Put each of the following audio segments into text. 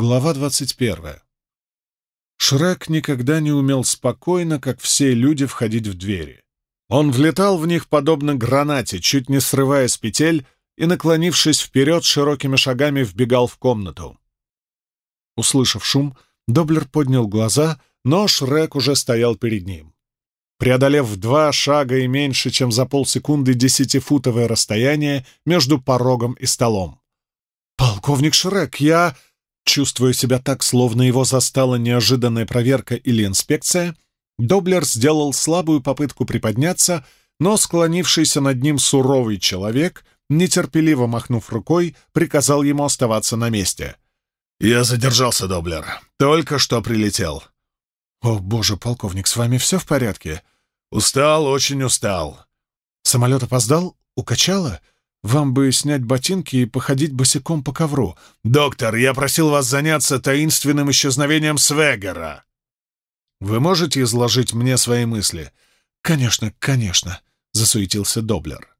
Глава двадцать первая. Шрек никогда не умел спокойно, как все люди, входить в двери. Он влетал в них подобно гранате, чуть не срывая с петель, и, наклонившись вперед, широкими шагами вбегал в комнату. Услышав шум, Доблер поднял глаза, но Шрек уже стоял перед ним. Преодолев два шага и меньше, чем за полсекунды десятифутовое расстояние между порогом и столом. «Полковник Шрек, я...» Чувствуя себя так, словно его застала неожиданная проверка или инспекция, Доблер сделал слабую попытку приподняться, но склонившийся над ним суровый человек, нетерпеливо махнув рукой, приказал ему оставаться на месте. «Я задержался, Доблер. Только что прилетел». «О, боже, полковник, с вами все в порядке?» «Устал, очень устал». «Самолет опоздал? Укачало?» Вам бы снять ботинки и походить босиком по ковру. Доктор, я просил вас заняться таинственным исчезновением Свегера. Вы можете изложить мне свои мысли? Конечно, конечно, засуетился Доблер.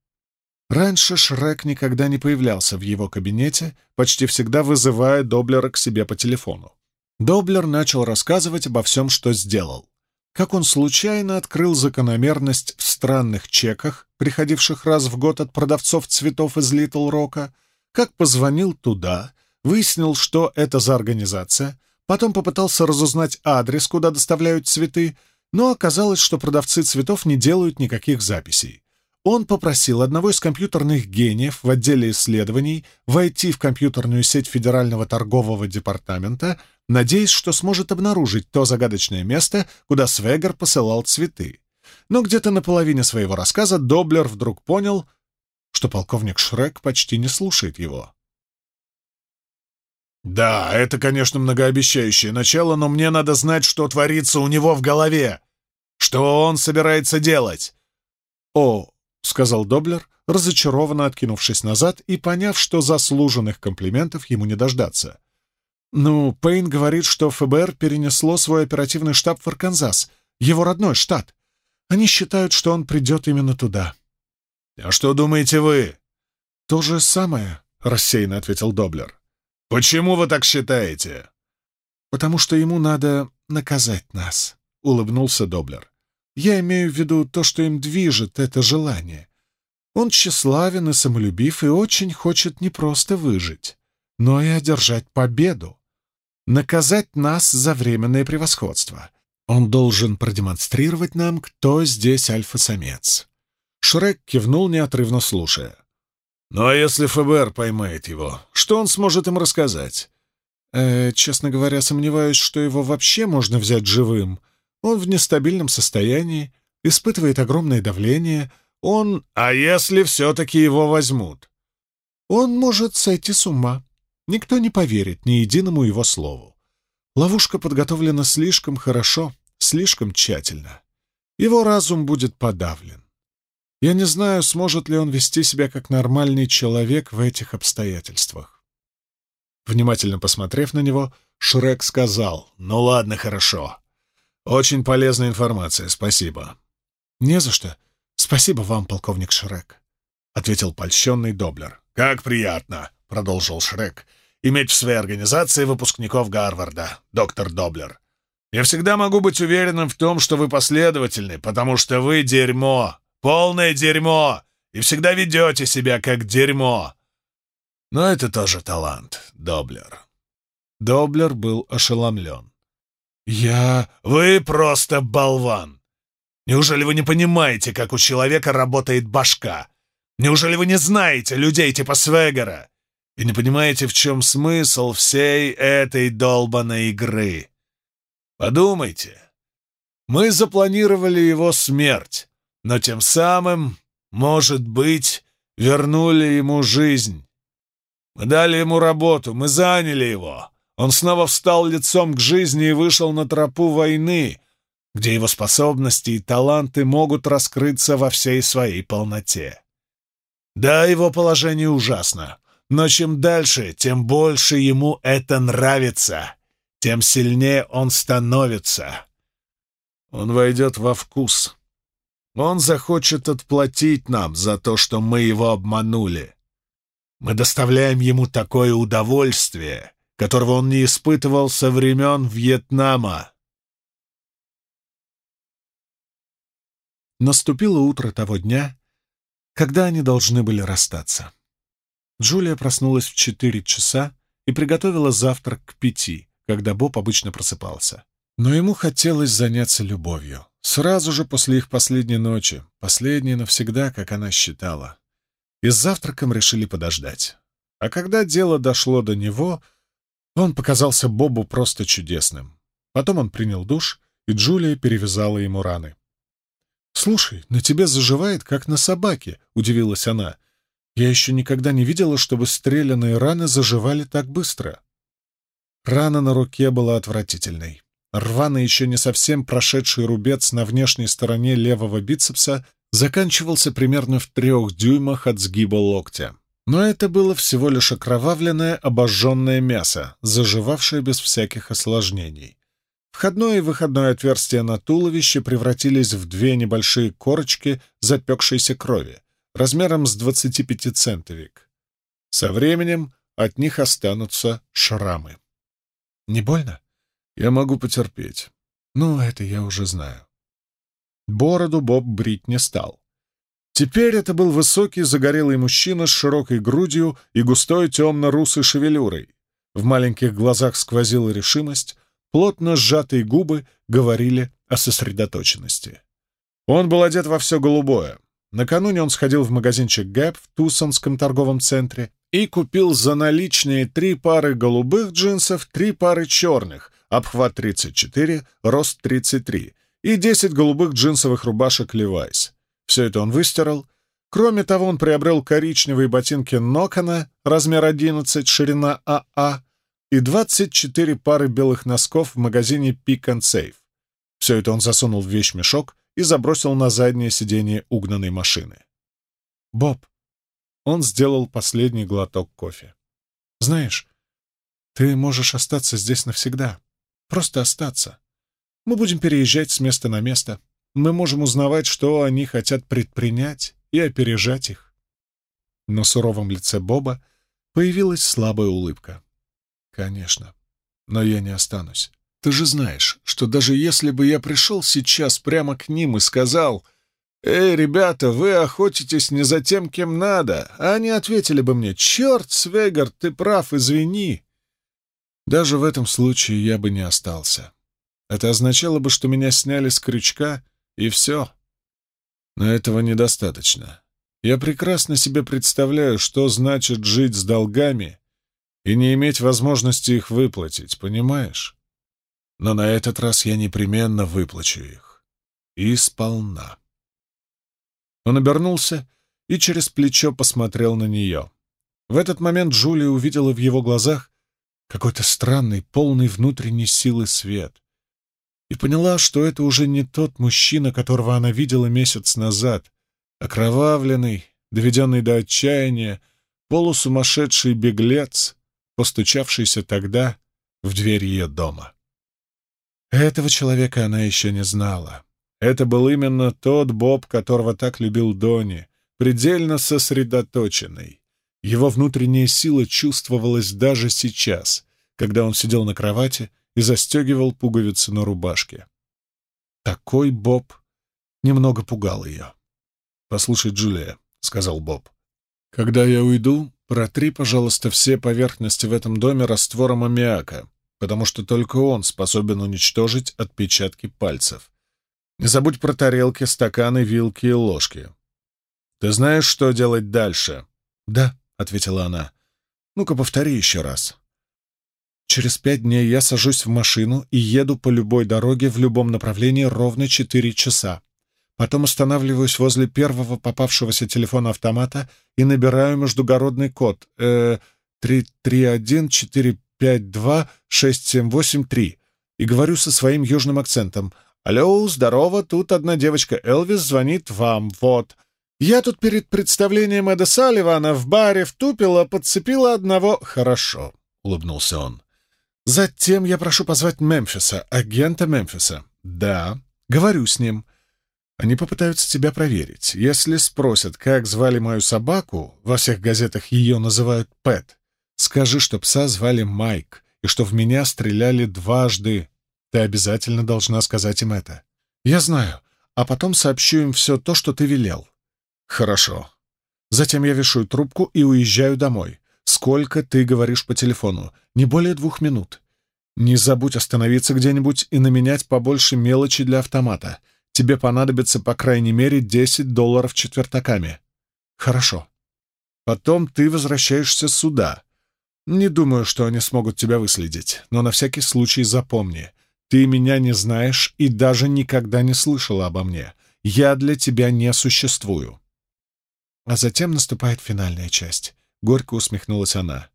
Раньше Шрек никогда не появлялся в его кабинете, почти всегда вызывая Доблера к себе по телефону. Доблер начал рассказывать обо всем, что сделал как он случайно открыл закономерность в странных чеках, приходивших раз в год от продавцов цветов из Литл Рока, как позвонил туда, выяснил, что это за организация, потом попытался разузнать адрес, куда доставляют цветы, но оказалось, что продавцы цветов не делают никаких записей. Он попросил одного из компьютерных гениев в отделе исследований войти в компьютерную сеть Федерального торгового департамента надеясь, что сможет обнаружить то загадочное место, куда Свегер посылал цветы. Но где-то на половине своего рассказа Доблер вдруг понял, что полковник Шрек почти не слушает его. «Да, это, конечно, многообещающее начало, но мне надо знать, что творится у него в голове. Что он собирается делать?» «О», — сказал Доблер, разочарованно откинувшись назад и поняв, что заслуженных комплиментов ему не дождаться. «Ну, Пейн говорит, что ФБР перенесло свой оперативный штаб в Арканзас, его родной штат. Они считают, что он придет именно туда». «А что думаете вы?» «То же самое», — рассеянно ответил Доблер. «Почему вы так считаете?» «Потому что ему надо наказать нас», — улыбнулся Доблер. «Я имею в виду то, что им движет это желание. Он тщеславен и самолюбив и очень хочет не просто выжить, но и одержать победу наказать нас за временное превосходство. Он должен продемонстрировать нам, кто здесь альфа-самец. Шрек кивнул, неотрывно слушая. «Ну а если ФБР поймает его, что он сможет им рассказать?» э, «Честно говоря, сомневаюсь, что его вообще можно взять живым. Он в нестабильном состоянии, испытывает огромное давление. Он...» «А если все-таки его возьмут?» «Он может сойти с ума», Никто не поверит ни единому его слову. Ловушка подготовлена слишком хорошо, слишком тщательно. Его разум будет подавлен. Я не знаю, сможет ли он вести себя как нормальный человек в этих обстоятельствах. Внимательно посмотрев на него, Шрек сказал, «Ну ладно, хорошо. Очень полезная информация, спасибо». «Не за что. Спасибо вам, полковник Шрек», — ответил польщенный Доблер. «Как приятно», — продолжил Шрек, иметь в своей организации выпускников Гарварда, доктор Доблер. Я всегда могу быть уверенным в том, что вы последовательны, потому что вы дерьмо, полное дерьмо, и всегда ведете себя как дерьмо. Но это тоже талант, Доблер. Доблер был ошеломлен. «Я... Вы просто болван! Неужели вы не понимаете, как у человека работает башка? Неужели вы не знаете людей типа Свегера? и не понимаете, в чем смысл всей этой долбанной игры. Подумайте. Мы запланировали его смерть, но тем самым, может быть, вернули ему жизнь. Мы дали ему работу, мы заняли его. Он снова встал лицом к жизни и вышел на тропу войны, где его способности и таланты могут раскрыться во всей своей полноте. Да, его положение ужасно. Но чем дальше, тем больше ему это нравится, тем сильнее он становится. Он войдет во вкус. Он захочет отплатить нам за то, что мы его обманули. Мы доставляем ему такое удовольствие, которого он не испытывал со времен Вьетнама. Наступило утро того дня, когда они должны были расстаться. Джулия проснулась в четыре часа и приготовила завтрак к пяти, когда Боб обычно просыпался. Но ему хотелось заняться любовью. Сразу же после их последней ночи, последней навсегда, как она считала. И с завтраком решили подождать. А когда дело дошло до него, он показался Бобу просто чудесным. Потом он принял душ, и Джулия перевязала ему раны. «Слушай, на тебе заживает, как на собаке», — удивилась она. «Я еще никогда не видела, чтобы стрелянные раны заживали так быстро». Рана на руке была отвратительной. Рваный, еще не совсем прошедший рубец на внешней стороне левого бицепса заканчивался примерно в трех дюймах от сгиба локтя. Но это было всего лишь окровавленное, обожженное мясо, заживавшее без всяких осложнений. Входное и выходное отверстия на туловище превратились в две небольшие корочки запекшейся крови, размером с 25-центовик. Со временем от них останутся шрамы. «Не больно?» «Я могу потерпеть». «Ну, это я уже знаю». Бороду Боб брить не стал. Теперь это был высокий загорелый мужчина с широкой грудью и густой темно-русой шевелюрой. В маленьких глазах сквозила решимость, Плотно сжатые губы говорили о сосредоточенности. Он был одет во все голубое. Накануне он сходил в магазинчик Гэп в Тусонском торговом центре и купил за наличные три пары голубых джинсов, три пары черных, обхват 34, рост 33, и 10 голубых джинсовых рубашек Levi's. Все это он выстирал. Кроме того, он приобрел коричневые ботинки Нокона, размер 11, ширина АА, и 24 пары белых носков в магазине Pick and Save. Все это он засунул в вещмешок и забросил на заднее сиденье угнанной машины. «Боб!» Он сделал последний глоток кофе. «Знаешь, ты можешь остаться здесь навсегда. Просто остаться. Мы будем переезжать с места на место. Мы можем узнавать, что они хотят предпринять, и опережать их». На суровом лице Боба появилась слабая улыбка. Конечно. Но я не останусь. Ты же знаешь, что даже если бы я пришел сейчас прямо к ним и сказал «Эй, ребята, вы охотитесь не за тем, кем надо», они ответили бы мне «Черт, Свегар, ты прав, извини». Даже в этом случае я бы не остался. Это означало бы, что меня сняли с крючка, и все. Но этого недостаточно. Я прекрасно себе представляю, что значит жить с долгами и не иметь возможности их выплатить, понимаешь? Но на этот раз я непременно выплачу их. И сполна. Он обернулся и через плечо посмотрел на нее. В этот момент Джулия увидела в его глазах какой-то странный, полный внутренней силы свет и поняла, что это уже не тот мужчина, которого она видела месяц назад, окровавленный, доведенный до отчаяния, полусумасшедший беглец, постучавшийся тогда в дверь ее дома. Этого человека она еще не знала. Это был именно тот Боб, которого так любил Дони, предельно сосредоточенный. Его внутренняя сила чувствовалась даже сейчас, когда он сидел на кровати и застегивал пуговицы на рубашке. Такой Боб немного пугал ее. «Послушай, Джулия», — сказал Боб, — «когда я уйду, Протри, пожалуйста, все поверхности в этом доме раствором аммиака, потому что только он способен уничтожить отпечатки пальцев. Не забудь про тарелки, стаканы, вилки и ложки. Ты знаешь, что делать дальше? Да, ответила она. Ну-ка, повтори еще раз. Через пять дней я сажусь в машину и еду по любой дороге в любом направлении ровно четыре часа. Потом останавливаюсь возле первого попавшегося телефона-автомата и набираю междугородный код э, 331-452-6783 и говорю со своим южным акцентом. «Алло, здорово, тут одна девочка Элвис звонит вам, вот. Я тут перед представлением Эда Салливана в баре втупила, подцепила одного...» «Хорошо», — улыбнулся он. «Затем я прошу позвать Мемфиса, агента Мемфиса». «Да, говорю с ним». Они попытаются тебя проверить. Если спросят, как звали мою собаку, во всех газетах ее называют Пэт, скажи, что пса звали Майк, и что в меня стреляли дважды. Ты обязательно должна сказать им это. Я знаю, а потом сообщу им все то, что ты велел. Хорошо. Затем я вешаю трубку и уезжаю домой. Сколько ты говоришь по телефону? Не более двух минут. Не забудь остановиться где-нибудь и наменять побольше мелочи для автомата. Тебе понадобится по крайней мере 10 долларов четвертаками. Хорошо. Потом ты возвращаешься сюда. Не думаю, что они смогут тебя выследить, но на всякий случай запомни. Ты меня не знаешь и даже никогда не слышала обо мне. Я для тебя не существую. А затем наступает финальная часть. Горько усмехнулась она.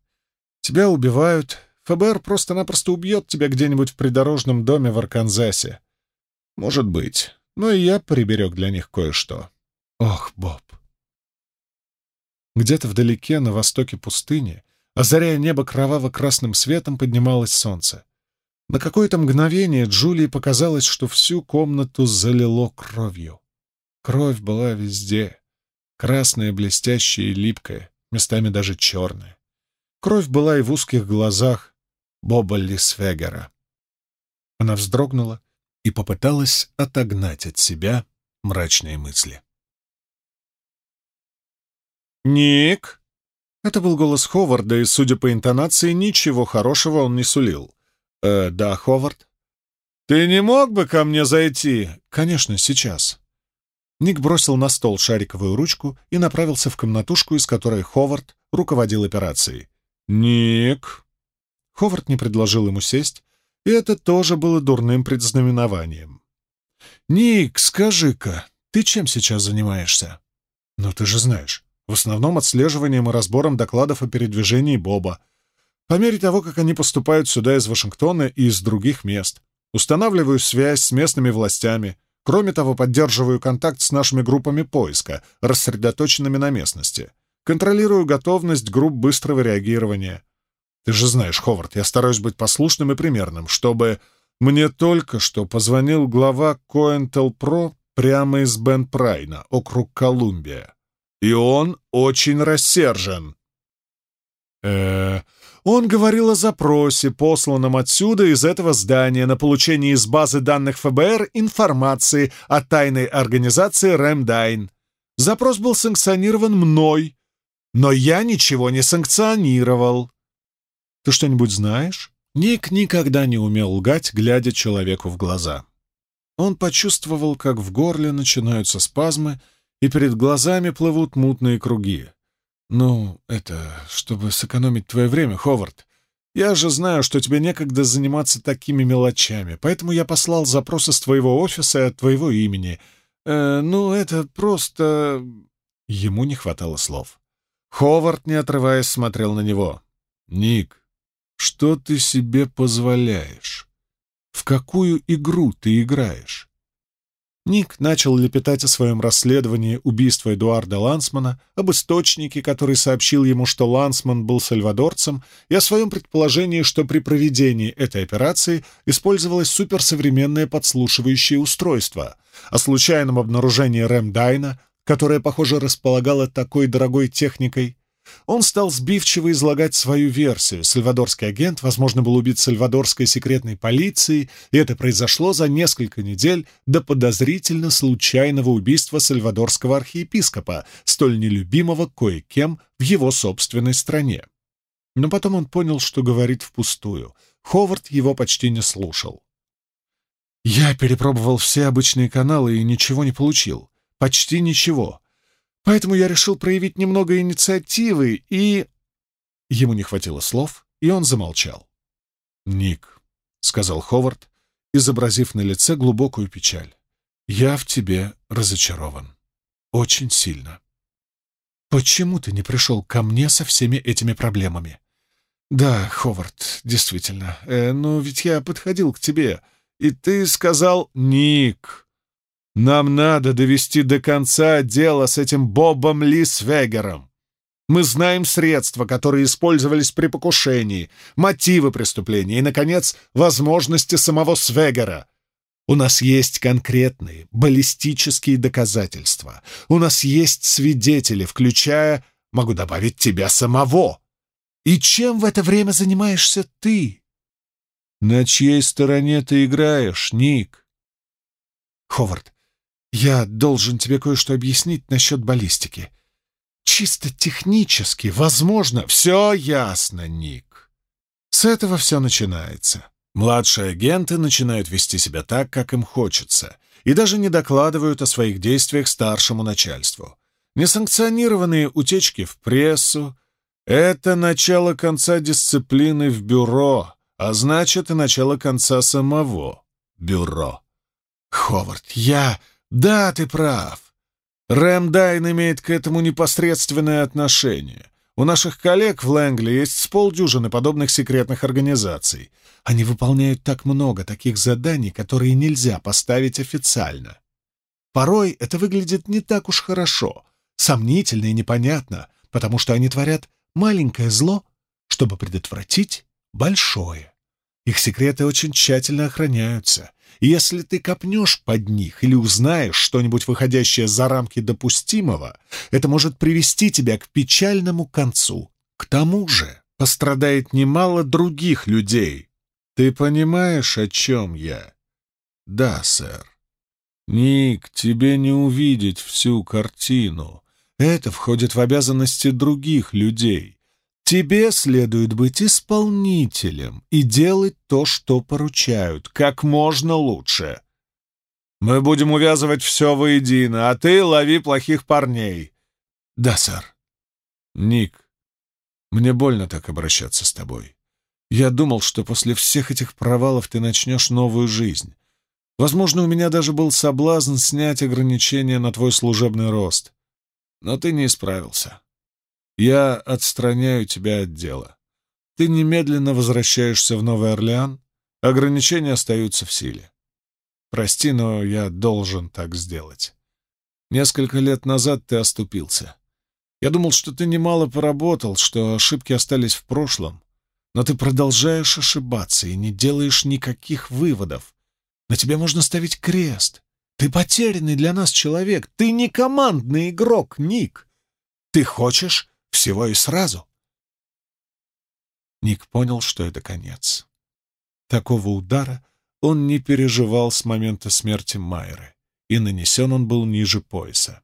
Тебя убивают. ФБР просто-напросто убьет тебя где-нибудь в придорожном доме в Арканзасе. Может быть. Но и я приберег для них кое-что. Ох, Боб. Где-то вдалеке, на востоке пустыни, озаряя небо кроваво-красным светом, поднималось солнце. На какое-то мгновение Джулии показалось, что всю комнату залило кровью. Кровь была везде. Красная, блестящая и липкая, местами даже черная. Кровь была и в узких глазах Боба Лисвегера. Она вздрогнула и попыталась отогнать от себя мрачные мысли. «Ник!» Это был голос Ховарда, и, судя по интонации, ничего хорошего он не сулил. «Э, да, Ховард?» «Ты не мог бы ко мне зайти?» «Конечно, сейчас». Ник бросил на стол шариковую ручку и направился в комнатушку, из которой Ховард руководил операцией. «Ник!» Ховард не предложил ему сесть, и это тоже было дурным предзнаменованием. «Ник, скажи-ка, ты чем сейчас занимаешься?» «Ну, ты же знаешь, в основном отслеживанием и разбором докладов о передвижении Боба. По мере того, как они поступают сюда из Вашингтона и из других мест. Устанавливаю связь с местными властями. Кроме того, поддерживаю контакт с нашими группами поиска, рассредоточенными на местности. Контролирую готовность групп быстрого реагирования. Ты же знаешь, Ховард, я стараюсь быть послушным и примерным, чтобы... Мне только что позвонил глава Cointel прямо из Бен Прайна, округ Колумбия и он очень рассержен. Э, он говорил о запросе, посланном отсюда из этого здания на получение из базы данных ФБР информации о тайной организации Рэмдайн. Запрос был санкционирован мной, но я ничего не санкционировал. Ты что-нибудь знаешь? Ник никогда не умел лгать, глядя человеку в глаза. Он почувствовал, как в горле начинаются спазмы, и перед глазами плывут мутные круги. «Ну, это, чтобы сэкономить твое время, Ховард. Я же знаю, что тебе некогда заниматься такими мелочами, поэтому я послал запросы с твоего офиса и от твоего имени. Э, ну, это просто...» Ему не хватало слов. Ховард, не отрываясь, смотрел на него. «Ник, что ты себе позволяешь? В какую игру ты играешь? Ник начал лепетать о своем расследовании убийства Эдуарда Лансмана, об источнике, который сообщил ему, что Лансман был сальвадорцем, и о своем предположении, что при проведении этой операции использовалось суперсовременное подслушивающее устройство, о случайном обнаружении Рэм Дайна, которое, похоже, располагало такой дорогой техникой, он стал сбивчиво излагать свою версию. Сальвадорский агент, возможно, был убит сальвадорской секретной полицией, и это произошло за несколько недель до подозрительно случайного убийства сальвадорского архиепископа, столь нелюбимого кое-кем в его собственной стране. Но потом он понял, что говорит впустую. Ховард его почти не слушал. «Я перепробовал все обычные каналы и ничего не получил. Почти ничего. Поэтому я решил проявить немного инициативы и...» Ему не хватило слов, и он замолчал. «Ник», — сказал Ховард, изобразив на лице глубокую печаль, — «я в тебе разочарован. Очень сильно. Почему ты не пришел ко мне со всеми этими проблемами?» «Да, Ховард, действительно. Э, но ведь я подходил к тебе, и ты сказал...» «Ник!» Нам надо довести до конца дело с этим Бобом Лисвегером. Мы знаем средства, которые использовались при покушении, мотивы преступления и, наконец, возможности самого Свегера. У нас есть конкретные баллистические доказательства. У нас есть свидетели, включая, могу добавить, тебя самого. И чем в это время занимаешься ты? На чьей стороне ты играешь, Ник? Ховард, я должен тебе кое-что объяснить насчет баллистики. Чисто технически, возможно, все ясно, Ник. С этого все начинается. Младшие агенты начинают вести себя так, как им хочется, и даже не докладывают о своих действиях старшему начальству. Несанкционированные утечки в прессу — это начало конца дисциплины в бюро, а значит и начало конца самого бюро. Ховард, я... Да, ты прав. Рэм Дайн имеет к этому непосредственное отношение. У наших коллег в Лэнгли есть с полдюжины подобных секретных организаций. Они выполняют так много таких заданий, которые нельзя поставить официально. Порой это выглядит не так уж хорошо, сомнительно и непонятно, потому что они творят маленькое зло, чтобы предотвратить большое. Их секреты очень тщательно охраняются, и если ты копнешь под них или узнаешь что-нибудь выходящее за рамки допустимого, это может привести тебя к печальному концу. К тому же пострадает немало других людей. Ты понимаешь, о чем я? Да, сэр. Ник, тебе не увидеть всю картину. Это входит в обязанности других людей. Тебе следует быть исполнителем и делать то, что поручают, как можно лучше. Мы будем увязывать все воедино, а ты лови плохих парней. Да, сэр. Ник, мне больно так обращаться с тобой. Я думал, что после всех этих провалов ты начнешь новую жизнь. Возможно, у меня даже был соблазн снять ограничения на твой служебный рост. Но ты не исправился. Я отстраняю тебя от дела. Ты немедленно возвращаешься в Новый Орлеан, ограничения остаются в силе. Прости, но я должен так сделать. Несколько лет назад ты оступился. Я думал, что ты немало поработал, что ошибки остались в прошлом, но ты продолжаешь ошибаться и не делаешь никаких выводов. На тебе можно ставить крест. Ты потерянный для нас человек. Ты не командный игрок, Ник. Ты хочешь всего и сразу. Ник понял, что это конец. Такого удара он не переживал с момента смерти Майеры, и нанесен он был ниже пояса.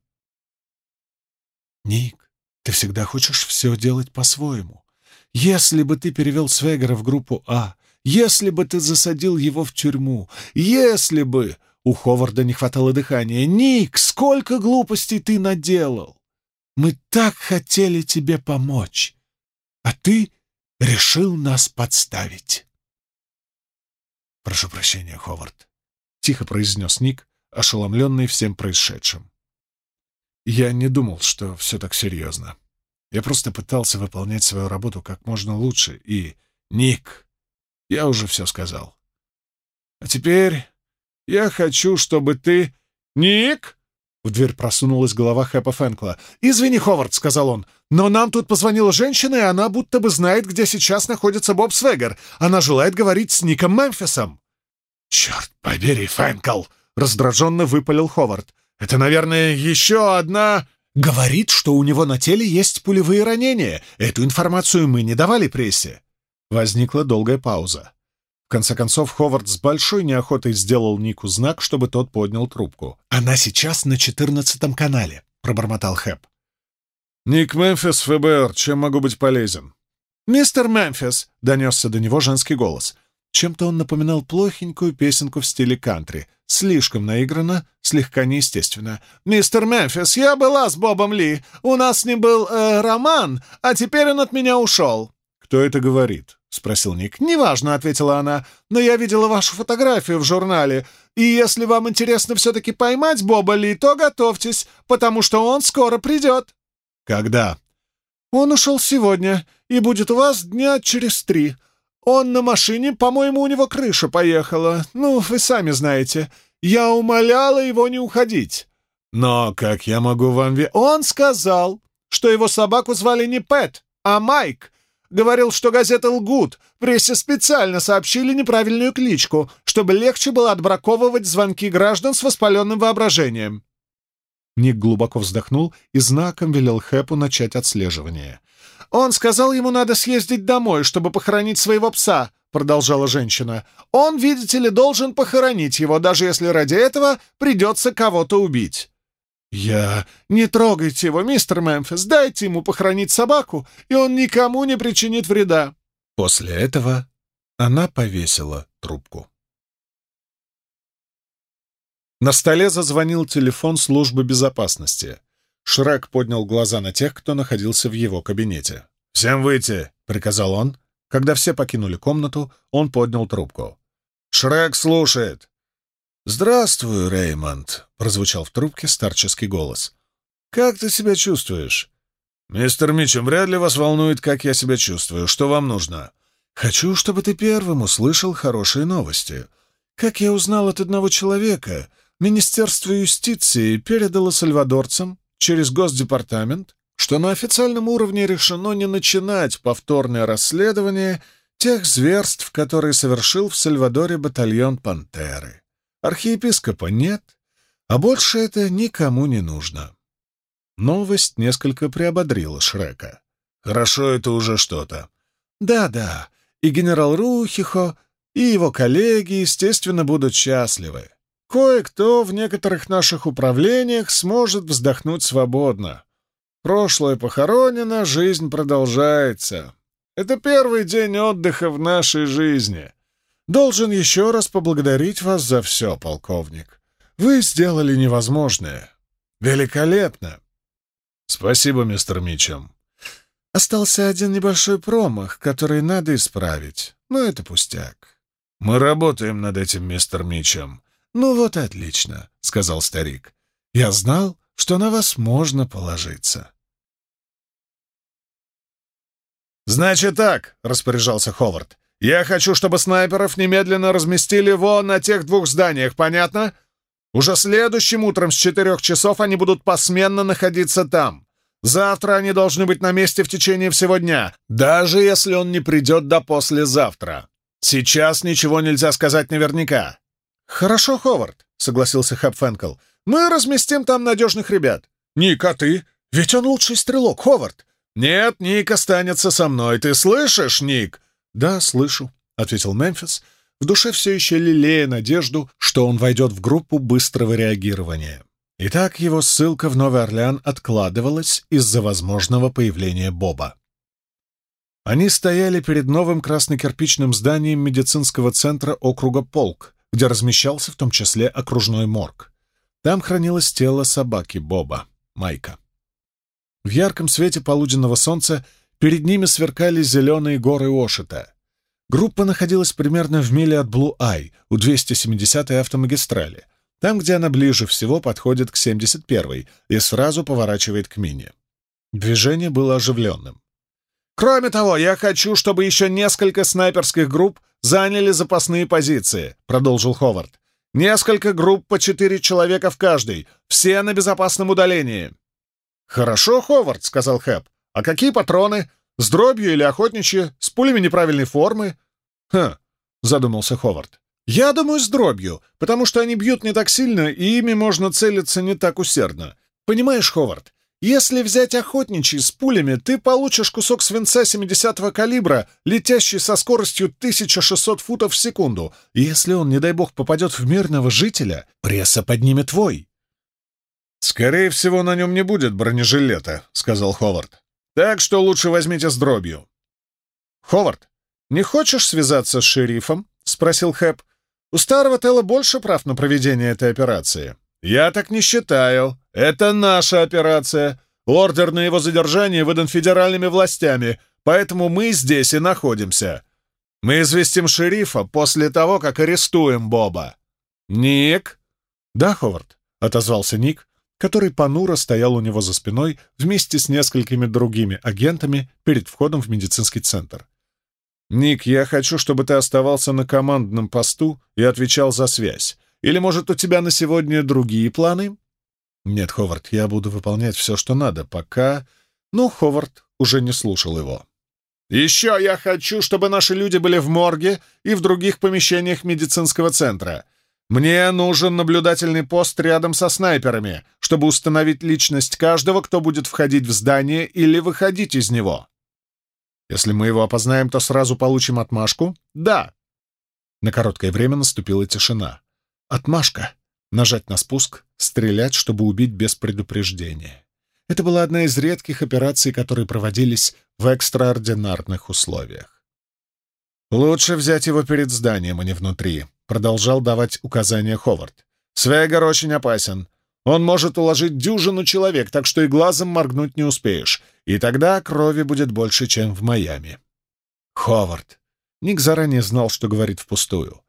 «Ник, ты всегда хочешь все делать по-своему. Если бы ты перевел Свегера в группу А, если бы ты засадил его в тюрьму, если бы...» У Ховарда не хватало дыхания. «Ник, сколько глупостей ты наделал!» Мы так хотели тебе помочь, а ты решил нас подставить. «Прошу прощения, Ховард», — тихо произнес Ник, ошеломленный всем происшедшим. «Я не думал, что все так серьезно. Я просто пытался выполнять свою работу как можно лучше, и... Ник, я уже все сказал. А теперь я хочу, чтобы ты... Ник!» В дверь просунулась голова Хэпа Фэнкла. «Извини, Ховард», — сказал он, — «но нам тут позвонила женщина, и она будто бы знает, где сейчас находится Боб Свегер. Она желает говорить с Ником Мемфисом». «Черт побери, Фэнкл!» — раздраженно выпалил Ховард. «Это, наверное, еще одна...» «Говорит, что у него на теле есть пулевые ранения. Эту информацию мы не давали прессе». Возникла долгая пауза. Конце концов, Ховард с большой неохотой сделал Нику знак, чтобы тот поднял трубку. «Она сейчас на четырнадцатом канале», — пробормотал Хэп. «Ник Мемфис, ФБР, чем могу быть полезен?» «Мистер Мемфис», — донесся до него женский голос. Чем-то он напоминал плохенькую песенку в стиле кантри. Слишком наигранно, слегка неестественно. «Мистер Мемфис, я была с Бобом Ли. У нас с ним был э, роман, а теперь он от меня ушел». «Кто это говорит?» — спросил Ник. «Неважно», — ответила она, — «но я видела вашу фотографию в журнале, и если вам интересно все-таки поймать Боба Ли, то готовьтесь, потому что он скоро придет». «Когда?» «Он ушел сегодня и будет у вас дня через три. Он на машине, по-моему, у него крыша поехала. Ну, вы сами знаете. Я умоляла его не уходить». «Но как я могу вам...» «Он сказал, что его собаку звали не Пэт, а Майк» Говорил, что газеты лгут. Прессе специально сообщили неправильную кличку, чтобы легче было отбраковывать звонки граждан с воспаленным воображением. Ник глубоко вздохнул и знаком велел Хэпу начать отслеживание. «Он сказал, ему надо съездить домой, чтобы похоронить своего пса», — продолжала женщина. «Он, видите ли, должен похоронить его, даже если ради этого придется кого-то убить». «Я... Не трогайте его, мистер Мемфис, дайте ему похоронить собаку, и он никому не причинит вреда». После этого она повесила трубку. На столе зазвонил телефон службы безопасности. Шрек поднял глаза на тех, кто находился в его кабинете. «Всем выйти!» — приказал он. Когда все покинули комнату, он поднял трубку. «Шрек слушает!» «Здравствуй, Реймонд!» — прозвучал в трубке старческий голос. «Как ты себя чувствуешь?» «Мистер Митчем, вряд ли вас волнует, как я себя чувствую. Что вам нужно?» «Хочу, чтобы ты первым услышал хорошие новости. Как я узнал от одного человека, Министерство юстиции передало сальвадорцам через Госдепартамент, что на официальном уровне решено не начинать повторное расследование тех зверств, которые совершил в Сальвадоре батальон «Пантеры». Архиепископа нет, а больше это никому не нужно. Новость несколько приободрила Шрека. «Хорошо, это уже что-то». «Да-да, и генерал Рухихо, и его коллеги, естественно, будут счастливы. Кое-кто в некоторых наших управлениях сможет вздохнуть свободно. Прошлое похоронено, жизнь продолжается. Это первый день отдыха в нашей жизни. Должен еще раз поблагодарить вас за все, полковник. Вы сделали невозможное. Великолепно. Спасибо, мистер Мичем. Остался один небольшой промах, который надо исправить. Но это пустяк. Мы работаем над этим, мистер Мичем. «Ну вот и отлично», — сказал старик. «Я знал, что на вас можно положиться». «Значит так», — распоряжался Ховард. «Я хочу, чтобы снайперов немедленно разместили вон на тех двух зданиях, понятно? Уже следующим утром с четырех часов они будут посменно находиться там. Завтра они должны быть на месте в течение всего дня, даже если он не придет до послезавтра. Сейчас ничего нельзя сказать наверняка. «Хорошо, Ховард», — согласился Хэп Фэнкл. «Мы разместим там надежных ребят». «Ник, а ты? Ведь он лучший стрелок, Ховард». «Нет, Ник останется со мной. Ты слышишь, Ник?» «Да, слышу», — ответил Мемфис, в душе все еще лелея надежду, что он войдет в группу быстрого реагирования. Итак, его ссылка в Новый Орлеан откладывалась из-за возможного появления Боба. Они стояли перед новым красно-кирпичным зданием медицинского центра округа Полк, где размещался в том числе окружной морг. Там хранилось тело собаки Боба, Майка. В ярком свете полуденного солнца перед ними сверкали зеленые горы Ошита. Группа находилась примерно в миле от Блу-Ай, у 270-й автомагистрали, там, где она ближе всего подходит к 71-й и сразу поворачивает к Мине. Движение было оживленным. «Кроме того, я хочу, чтобы еще несколько снайперских групп заняли запасные позиции», — продолжил Ховард. «Несколько групп по четыре человека в каждой, все на безопасном удалении». «Хорошо, Ховард», — сказал Хэп. «А какие патроны? С дробью или охотничьи? С пулями неправильной формы?» «Хм», — задумался Ховард. «Я думаю, с дробью, потому что они бьют не так сильно, и ими можно целиться не так усердно. Понимаешь, Ховард, если взять охотничий с пулями, ты получишь кусок свинца 70-го калибра, летящий со скоростью 1600 футов в секунду. Если он, не дай бог, попадет в мирного жителя, пресса поднимет твой. «Скорее всего, на нем не будет бронежилета», — сказал Ховард. «Так что лучше возьмите с дробью». «Ховард, не хочешь связаться с шерифом?» — спросил Хэп. «У старого Тела больше прав на проведение этой операции». «Я так не считаю. Это наша операция. Ордер на его задержание выдан федеральными властями, поэтому мы здесь и находимся. Мы известим шерифа после того, как арестуем Боба». «Ник?» «Да, Ховард», — отозвался Ник, который понуро стоял у него за спиной вместе с несколькими другими агентами перед входом в медицинский центр. «Ник, я хочу, чтобы ты оставался на командном посту и отвечал за связь. Или, может, у тебя на сегодня другие планы?» «Нет, Ховард, я буду выполнять все, что надо, пока...» Но Ховард уже не слушал его. «Еще я хочу, чтобы наши люди были в морге и в других помещениях медицинского центра. Мне нужен наблюдательный пост рядом со снайперами, чтобы установить личность каждого, кто будет входить в здание или выходить из него». Если мы его опознаем, то сразу получим отмашку? Да. На короткое время наступила тишина. Отмашка. Нажать на спуск, стрелять, чтобы убить без предупреждения. Это была одна из редких операций, которые проводились в экстраординарных условиях. «Лучше взять его перед зданием, а не внутри», — продолжал давать указания Ховард. «Свегер очень опасен. Он может уложить дюжину человек, так что и глазом моргнуть не успеешь, и тогда крови будет больше, чем в Майами». «Ховард». Ник заранее знал, что говорит впустую.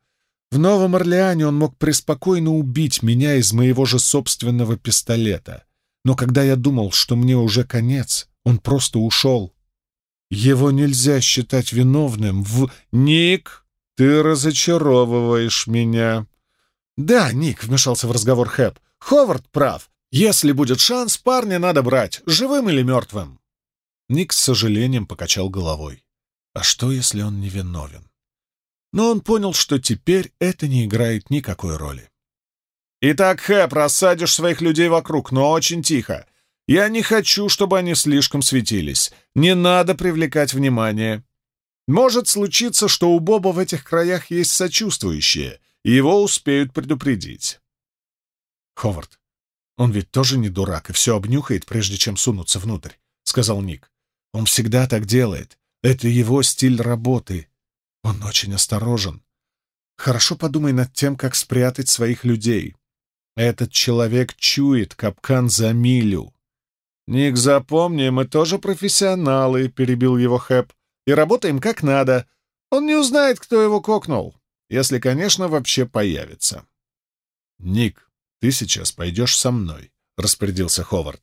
В Новом Орлеане он мог преспокойно убить меня из моего же собственного пистолета. Но когда я думал, что мне уже конец, он просто ушел. Его нельзя считать виновным в... Ник, ты разочаровываешь меня. Да, Ник, вмешался в разговор Хэп. Ховард прав. Если будет шанс, парня надо брать, живым или мертвым. Ник с сожалением покачал головой. А что, если он невиновен? но он понял, что теперь это не играет никакой роли. «Итак, Хэп, рассадишь своих людей вокруг, но очень тихо. Я не хочу, чтобы они слишком светились. Не надо привлекать внимание. Может случиться, что у Боба в этих краях есть сочувствующие, и его успеют предупредить». «Ховард, он ведь тоже не дурак и все обнюхает, прежде чем сунуться внутрь», — сказал Ник. «Он всегда так делает. Это его стиль работы, он очень осторожен. Хорошо подумай над тем, как спрятать своих людей. Этот человек чует капкан за милю. «Ник, запомни, мы тоже профессионалы», — перебил его Хэп, «и работаем как надо. Он не узнает, кто его кокнул, если, конечно, вообще появится». «Ник, ты сейчас пойдешь со мной», — распорядился Ховард.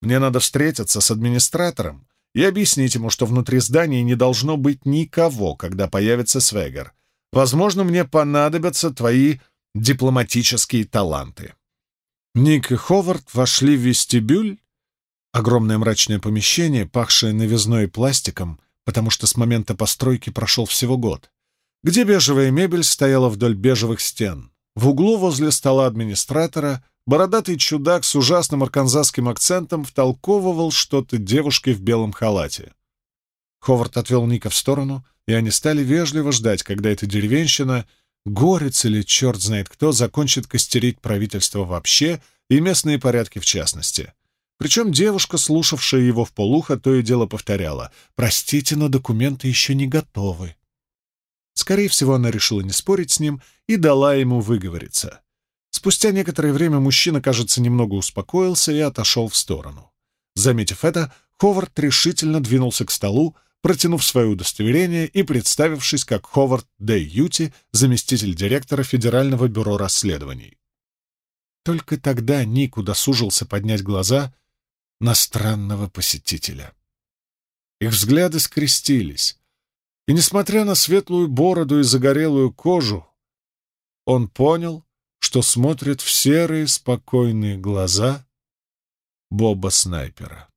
«Мне надо встретиться с администратором и объяснить ему, что внутри здания не должно быть никого, когда появится Свегер. Возможно, мне понадобятся твои дипломатические таланты». Ник и Ховард вошли в вестибюль, огромное мрачное помещение, пахшее новизной пластиком, потому что с момента постройки прошел всего год, где бежевая мебель стояла вдоль бежевых стен. В углу возле стола администратора бородатый чудак с ужасным арканзасским акцентом втолковывал что-то девушке в белом халате. Ховард отвел Ника в сторону, и они стали вежливо ждать, когда эта деревенщина, горец или черт знает кто, закончит костерить правительство вообще и местные порядки в частности. Причем девушка, слушавшая его в полухо, то и дело повторяла «Простите, но документы еще не готовы». Скорее всего, она решила не спорить с ним и дала ему выговориться. Спустя некоторое время мужчина, кажется, немного успокоился и отошел в сторону. Заметив это, Ховард решительно двинулся к столу, протянув свое удостоверение и представившись как Ховард Д. Юти, заместитель директора Федерального бюро расследований. Только тогда Ник удосужился поднять глаза на странного посетителя. Их взгляды скрестились, и, несмотря на светлую бороду и загорелую кожу, он понял, что смотрит в серые спокойные глаза Боба Снайпера.